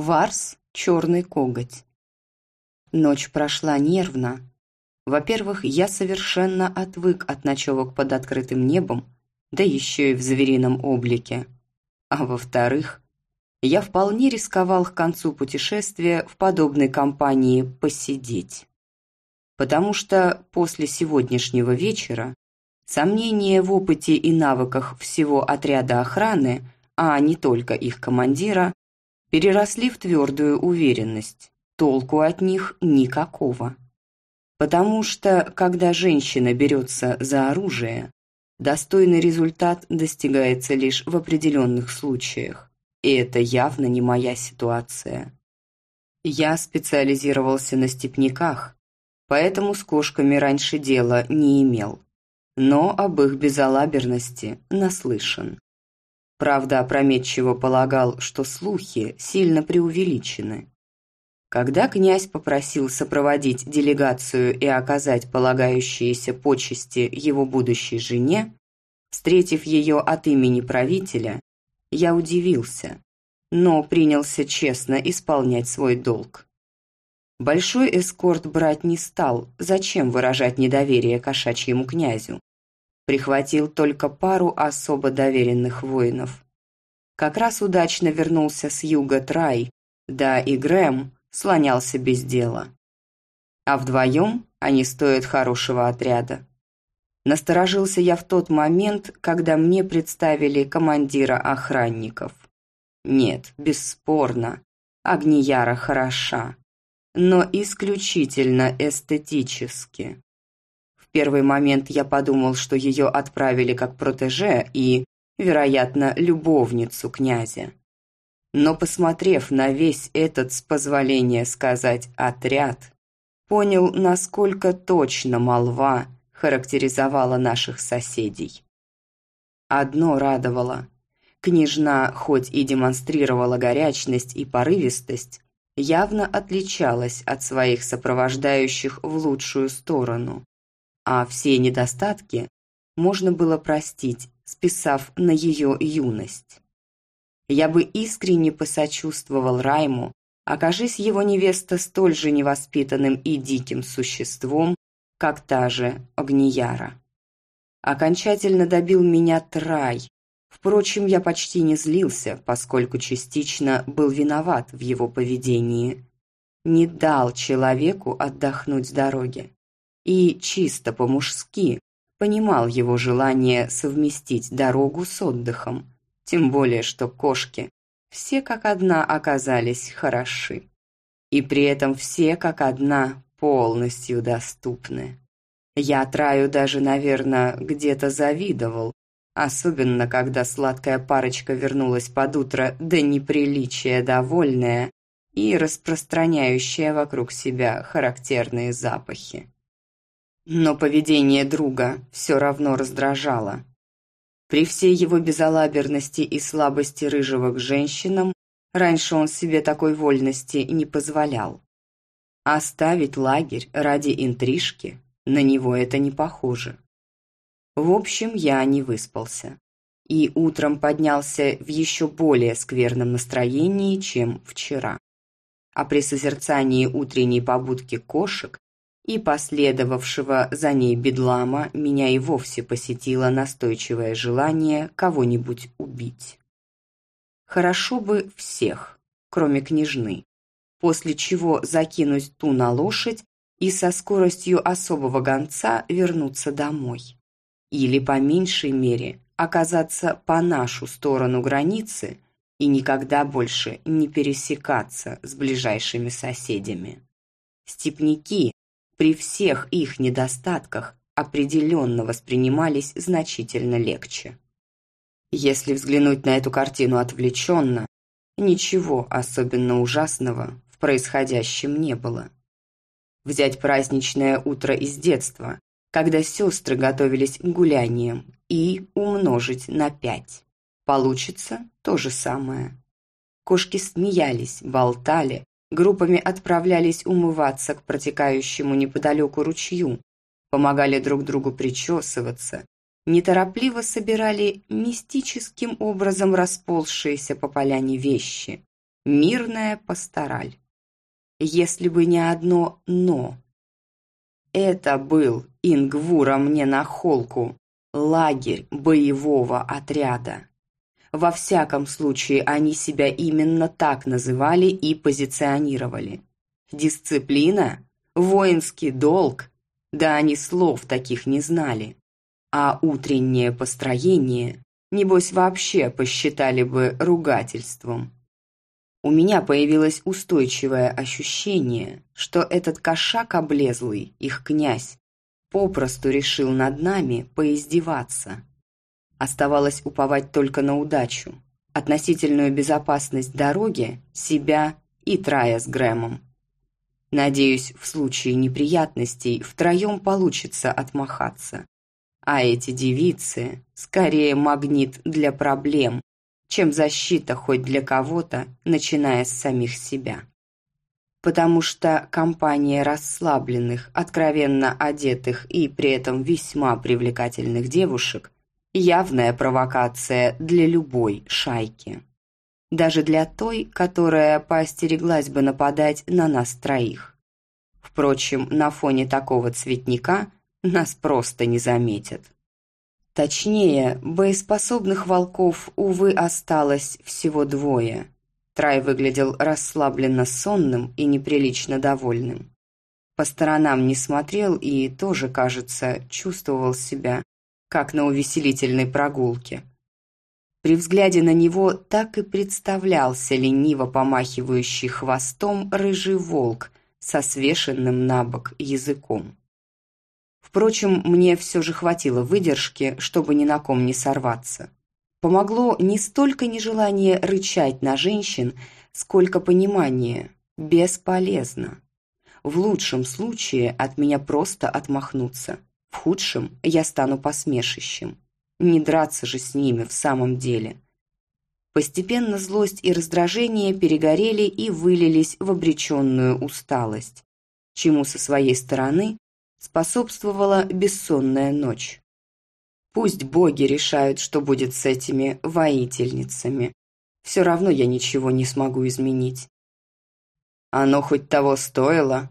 Варс – черный коготь. Ночь прошла нервно. Во-первых, я совершенно отвык от ночевок под открытым небом, да еще и в зверином облике. А во-вторых, я вполне рисковал к концу путешествия в подобной компании посидеть. Потому что после сегодняшнего вечера сомнения в опыте и навыках всего отряда охраны, а не только их командира, переросли в твердую уверенность. Толку от них никакого. Потому что, когда женщина берется за оружие, достойный результат достигается лишь в определенных случаях. И это явно не моя ситуация. Я специализировался на степняках, поэтому с кошками раньше дела не имел. Но об их безалаберности наслышан. Правда, опрометчиво полагал, что слухи сильно преувеличены. Когда князь попросил сопроводить делегацию и оказать полагающиеся почести его будущей жене, встретив ее от имени правителя, я удивился, но принялся честно исполнять свой долг. Большой эскорт брать не стал, зачем выражать недоверие кошачьему князю. Прихватил только пару особо доверенных воинов. Как раз удачно вернулся с юга Трай, да и Грэм слонялся без дела. А вдвоем они стоят хорошего отряда. Насторожился я в тот момент, когда мне представили командира охранников. Нет, бесспорно, Агнияра хороша, но исключительно эстетически. Первый момент я подумал, что ее отправили как протеже и, вероятно, любовницу князя. Но посмотрев на весь этот, с позволения сказать, отряд, понял, насколько точно молва – характеризовала наших соседей. Одно радовало. Княжна, хоть и демонстрировала горячность и порывистость, явно отличалась от своих сопровождающих в лучшую сторону. А все недостатки можно было простить, списав на ее юность. Я бы искренне посочувствовал Райму, окажись его невеста столь же невоспитанным и диким существом, как та же Огнияра. Окончательно добил меня Трай. Впрочем, я почти не злился, поскольку частично был виноват в его поведении. Не дал человеку отдохнуть с дороги. И чисто по-мужски понимал его желание совместить дорогу с отдыхом. Тем более, что кошки все как одна оказались хороши. И при этом все как одна полностью доступны. Я Траю даже, наверное, где-то завидовал, особенно когда сладкая парочка вернулась под утро до неприличия довольная и распространяющая вокруг себя характерные запахи. Но поведение друга все равно раздражало. При всей его безалаберности и слабости рыжего к женщинам, раньше он себе такой вольности не позволял. Оставить лагерь ради интрижки? На него это не похоже. В общем, я не выспался. И утром поднялся в еще более скверном настроении, чем вчера. А при созерцании утренней побудки кошек и последовавшего за ней бедлама меня и вовсе посетило настойчивое желание кого-нибудь убить. Хорошо бы всех, кроме княжны после чего закинуть ту на лошадь и со скоростью особого гонца вернуться домой. Или, по меньшей мере, оказаться по нашу сторону границы и никогда больше не пересекаться с ближайшими соседями. Степняки при всех их недостатках определенно воспринимались значительно легче. Если взглянуть на эту картину отвлеченно, ничего особенно ужасного происходящем не было. Взять праздничное утро из детства, когда сестры готовились к гуляниям, и умножить на пять. Получится то же самое. Кошки смеялись, болтали, группами отправлялись умываться к протекающему неподалеку ручью, помогали друг другу причесываться, неторопливо собирали мистическим образом расползшиеся по поляне вещи, Мирная пастораль. Если бы не одно «но». Это был Ингвура мне на холку, лагерь боевого отряда. Во всяком случае, они себя именно так называли и позиционировали. Дисциплина, воинский долг, да они слов таких не знали. А утреннее построение, небось, вообще посчитали бы ругательством. У меня появилось устойчивое ощущение, что этот кошак облезлый, их князь, попросту решил над нами поиздеваться. Оставалось уповать только на удачу, относительную безопасность дороги, себя и Трая с Грэмом. Надеюсь, в случае неприятностей втроем получится отмахаться. А эти девицы скорее магнит для проблем, чем защита хоть для кого-то, начиная с самих себя. Потому что компания расслабленных, откровенно одетых и при этом весьма привлекательных девушек Явная провокация для любой шайки. Даже для той, которая поостереглась бы нападать на нас троих. Впрочем, на фоне такого цветника нас просто не заметят. Точнее, боеспособных волков, увы, осталось всего двое. Трай выглядел расслабленно сонным и неприлично довольным. По сторонам не смотрел и тоже, кажется, чувствовал себя как на увеселительной прогулке. При взгляде на него так и представлялся лениво помахивающий хвостом рыжий волк со свешенным на бок языком. Впрочем, мне все же хватило выдержки, чтобы ни на ком не сорваться. Помогло не столько нежелание рычать на женщин, сколько понимание. Бесполезно. В лучшем случае от меня просто отмахнуться – в худшем я стану посмешищем. Не драться же с ними в самом деле. Постепенно злость и раздражение перегорели и вылились в обреченную усталость, чему со своей стороны способствовала бессонная ночь. Пусть боги решают, что будет с этими воительницами. Все равно я ничего не смогу изменить. Оно хоть того стоило,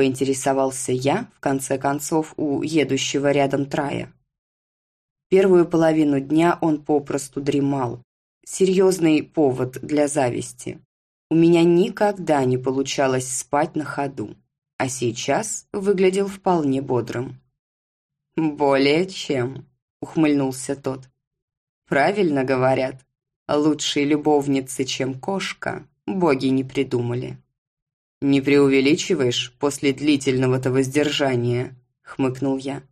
поинтересовался я, в конце концов, у едущего рядом Трая. Первую половину дня он попросту дремал. Серьезный повод для зависти. У меня никогда не получалось спать на ходу, а сейчас выглядел вполне бодрым. «Более чем», — ухмыльнулся тот. «Правильно говорят, лучшей любовницы, чем кошка, боги не придумали». «Не преувеличиваешь после длительного-то воздержания?» – хмыкнул я.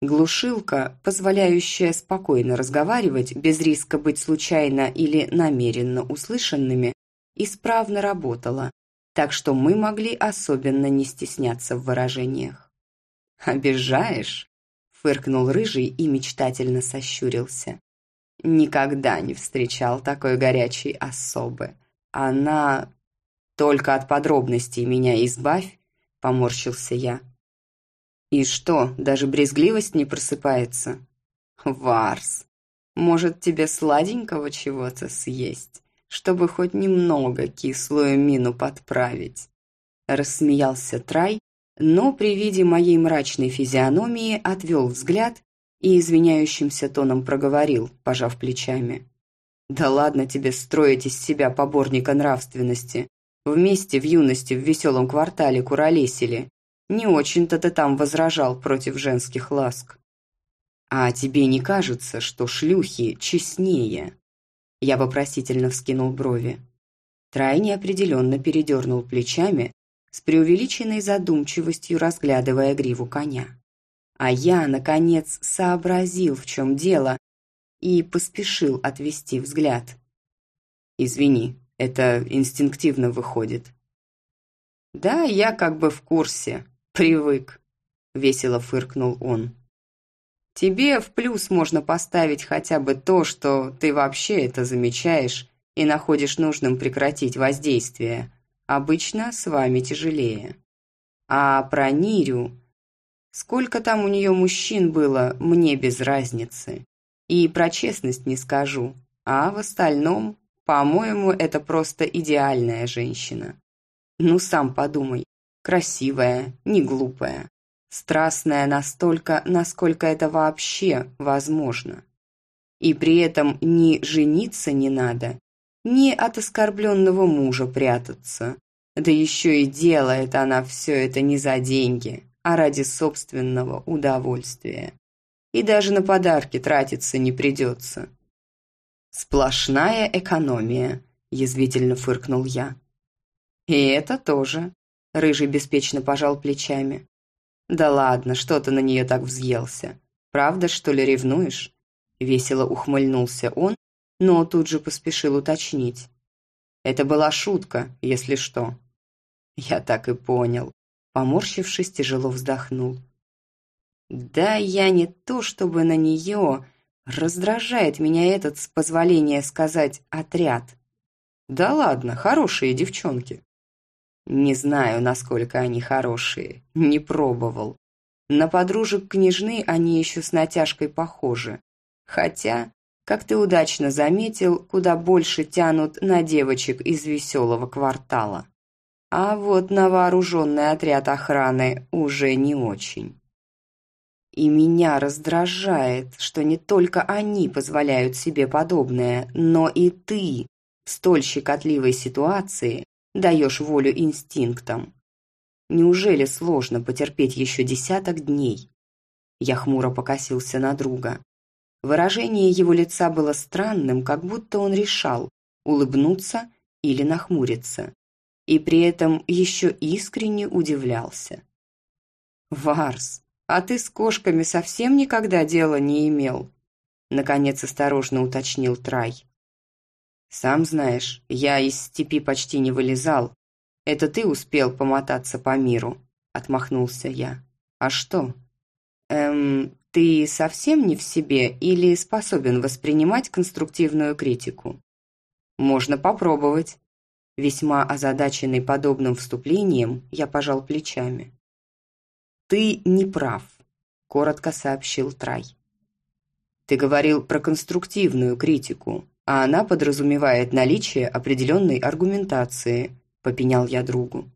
Глушилка, позволяющая спокойно разговаривать без риска быть случайно или намеренно услышанными, исправно работала, так что мы могли особенно не стесняться в выражениях. «Обижаешь?» – фыркнул рыжий и мечтательно сощурился. «Никогда не встречал такой горячей особы. Она «Только от подробностей меня избавь», — поморщился я. «И что, даже брезгливость не просыпается?» «Варс, может, тебе сладенького чего-то съесть, чтобы хоть немного кислую мину подправить?» Рассмеялся Трай, но при виде моей мрачной физиономии отвел взгляд и извиняющимся тоном проговорил, пожав плечами. «Да ладно тебе строить из себя поборника нравственности. Вместе в юности в веселом квартале куролесили. Не очень-то ты там возражал против женских ласк. А тебе не кажется, что шлюхи честнее? Я вопросительно вскинул брови. Трай неопределенно передернул плечами, с преувеличенной задумчивостью разглядывая гриву коня. А я, наконец, сообразил, в чем дело, и поспешил отвести взгляд. «Извини, это инстинктивно выходит. «Да, я как бы в курсе. Привык», — весело фыркнул он. «Тебе в плюс можно поставить хотя бы то, что ты вообще это замечаешь и находишь нужным прекратить воздействие. Обычно с вами тяжелее. А про Нирю... Сколько там у нее мужчин было, мне без разницы. И про честность не скажу. А в остальном По-моему, это просто идеальная женщина. Ну, сам подумай. Красивая, не глупая. Страстная настолько, насколько это вообще возможно. И при этом ни жениться не надо, ни от оскорбленного мужа прятаться. Да еще и делает она все это не за деньги, а ради собственного удовольствия. И даже на подарки тратиться не придется. «Сплошная экономия», – язвительно фыркнул я. «И это тоже», – Рыжий беспечно пожал плечами. «Да ладно, что ты на нее так взъелся? Правда, что ли, ревнуешь?» Весело ухмыльнулся он, но тут же поспешил уточнить. «Это была шутка, если что». Я так и понял. Поморщившись, тяжело вздохнул. «Да я не то чтобы на нее...» Раздражает меня этот, с позволения сказать, отряд. Да ладно, хорошие девчонки. Не знаю, насколько они хорошие, не пробовал. На подружек княжны они еще с натяжкой похожи. Хотя, как ты удачно заметил, куда больше тянут на девочек из веселого квартала. А вот на вооруженный отряд охраны уже не очень. И меня раздражает, что не только они позволяют себе подобное, но и ты в столь щекотливой ситуации даешь волю инстинктам. Неужели сложно потерпеть еще десяток дней? Я хмуро покосился на друга. Выражение его лица было странным, как будто он решал, улыбнуться или нахмуриться. И при этом еще искренне удивлялся. «Варс, а ты с кошками совсем никогда дела не имел?» Наконец осторожно уточнил Трай. «Сам знаешь, я из степи почти не вылезал. Это ты успел помотаться по миру», — отмахнулся я. «А что?» «Эм, ты совсем не в себе или способен воспринимать конструктивную критику?» «Можно попробовать». Весьма озадаченный подобным вступлением, я пожал плечами. «Ты не прав», – коротко сообщил Трай. «Ты говорил про конструктивную критику, а она подразумевает наличие определенной аргументации», – попенял я другу.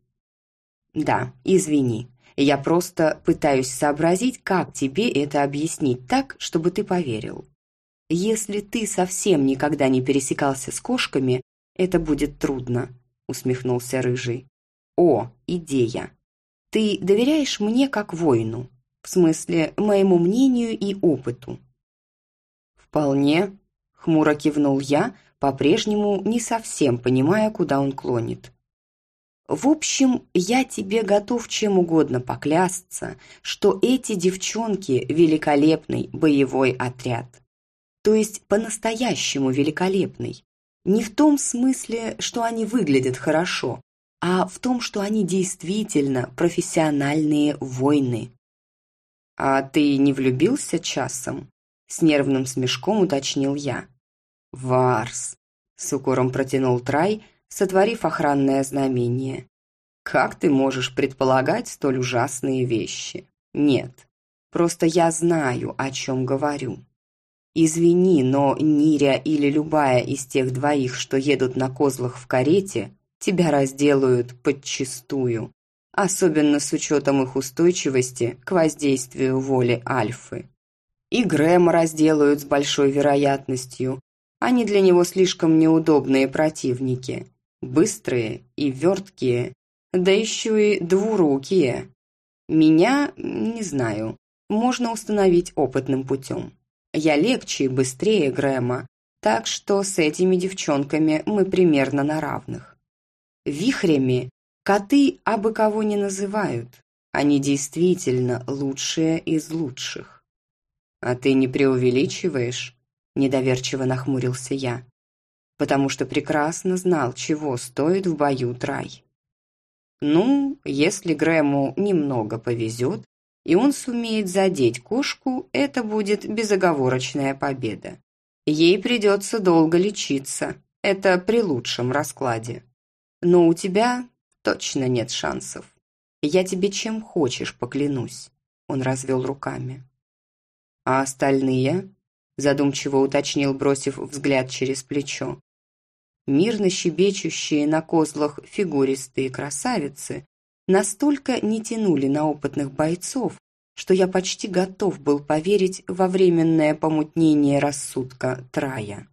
«Да, извини, я просто пытаюсь сообразить, как тебе это объяснить так, чтобы ты поверил. Если ты совсем никогда не пересекался с кошками, это будет трудно», – усмехнулся Рыжий. «О, идея! Ты доверяешь мне как воину, в смысле моему мнению и опыту?» «Вполне», — хмуро кивнул я, по-прежнему не совсем понимая, куда он клонит. «В общем, я тебе готов чем угодно поклясться, что эти девчонки – великолепный боевой отряд. То есть по-настоящему великолепный. Не в том смысле, что они выглядят хорошо, а в том, что они действительно профессиональные воины. «А ты не влюбился часом?» – с нервным смешком уточнил я. «Варс!» – с укором протянул Трай, сотворив охранное знамение. «Как ты можешь предполагать столь ужасные вещи? Нет, просто я знаю, о чем говорю. Извини, но Ниря или любая из тех двоих, что едут на козлах в карете, тебя разделают подчистую, особенно с учетом их устойчивости к воздействию воли Альфы. И Грэма разделают с большой вероятностью. Они для него слишком неудобные противники, быстрые и верткие, да еще и двурукие. Меня, не знаю, можно установить опытным путем. Я легче и быстрее Грэма, так что с этими девчонками мы примерно на равных. Вихрями коты абы кого не называют. Они действительно лучшие из лучших. «А ты не преувеличиваешь?» – недоверчиво нахмурился я, потому что прекрасно знал, чего стоит в бою Трай. Ну, если Грэму немного повезет, и он сумеет задеть кошку, это будет безоговорочная победа. Ей придется долго лечиться, это при лучшем раскладе. Но у тебя точно нет шансов. Я тебе чем хочешь поклянусь. Он развел руками. А остальные? Задумчиво уточнил, бросив взгляд через плечо. Мирно щебечущие на козлах фигуристые красавицы настолько не тянули на опытных бойцов, что я почти готов был поверить во временное помутнение рассудка Трая.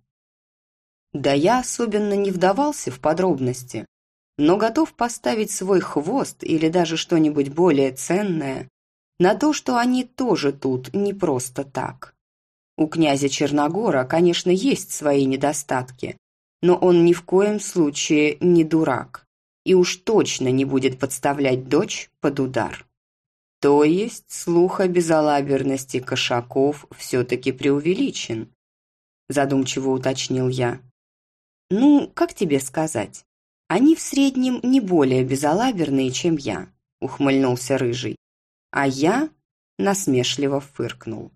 Да я особенно не вдавался в подробности, но готов поставить свой хвост или даже что-нибудь более ценное на то, что они тоже тут не просто так. У князя Черногора, конечно, есть свои недостатки, но он ни в коем случае не дурак и уж точно не будет подставлять дочь под удар. То есть слух о безалаберности кошаков все-таки преувеличен, задумчиво уточнил я. Ну, как тебе сказать? Они в среднем не более безалаберные, чем я, ухмыльнулся рыжий. А я насмешливо фыркнул.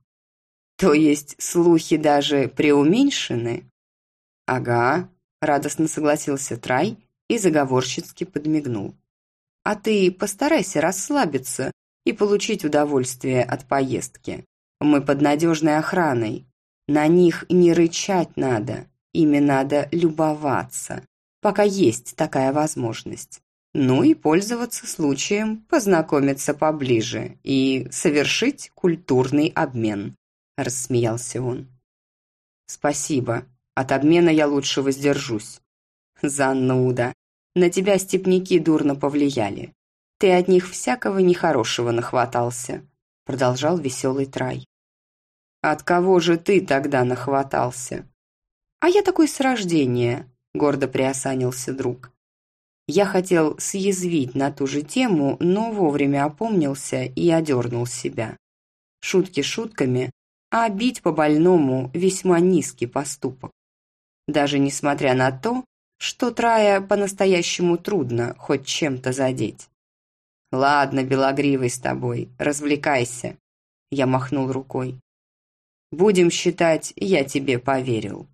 То есть слухи даже преуменьшены? Ага, радостно согласился Трай и заговорщицки подмигнул. А ты постарайся расслабиться и получить удовольствие от поездки. Мы под надежной охраной. На них не рычать надо, ими надо любоваться, пока есть такая возможность. Ну и пользоваться случаем, познакомиться поближе и совершить культурный обмен», – рассмеялся он. «Спасибо. От обмена я лучше воздержусь». «Зануда. На тебя степняки дурно повлияли. Ты от них всякого нехорошего нахватался», — продолжал веселый Трай. «От кого же ты тогда нахватался?» «А я такой с рождения», — гордо приосанился друг. Я хотел съязвить на ту же тему, но вовремя опомнился и одернул себя. Шутки шутками, а бить по больному весьма низкий поступок. Даже несмотря на то, что Трая по-настоящему трудно хоть чем-то задеть. «Ладно, белогривый с тобой, развлекайся», – я махнул рукой. «Будем считать, я тебе поверил».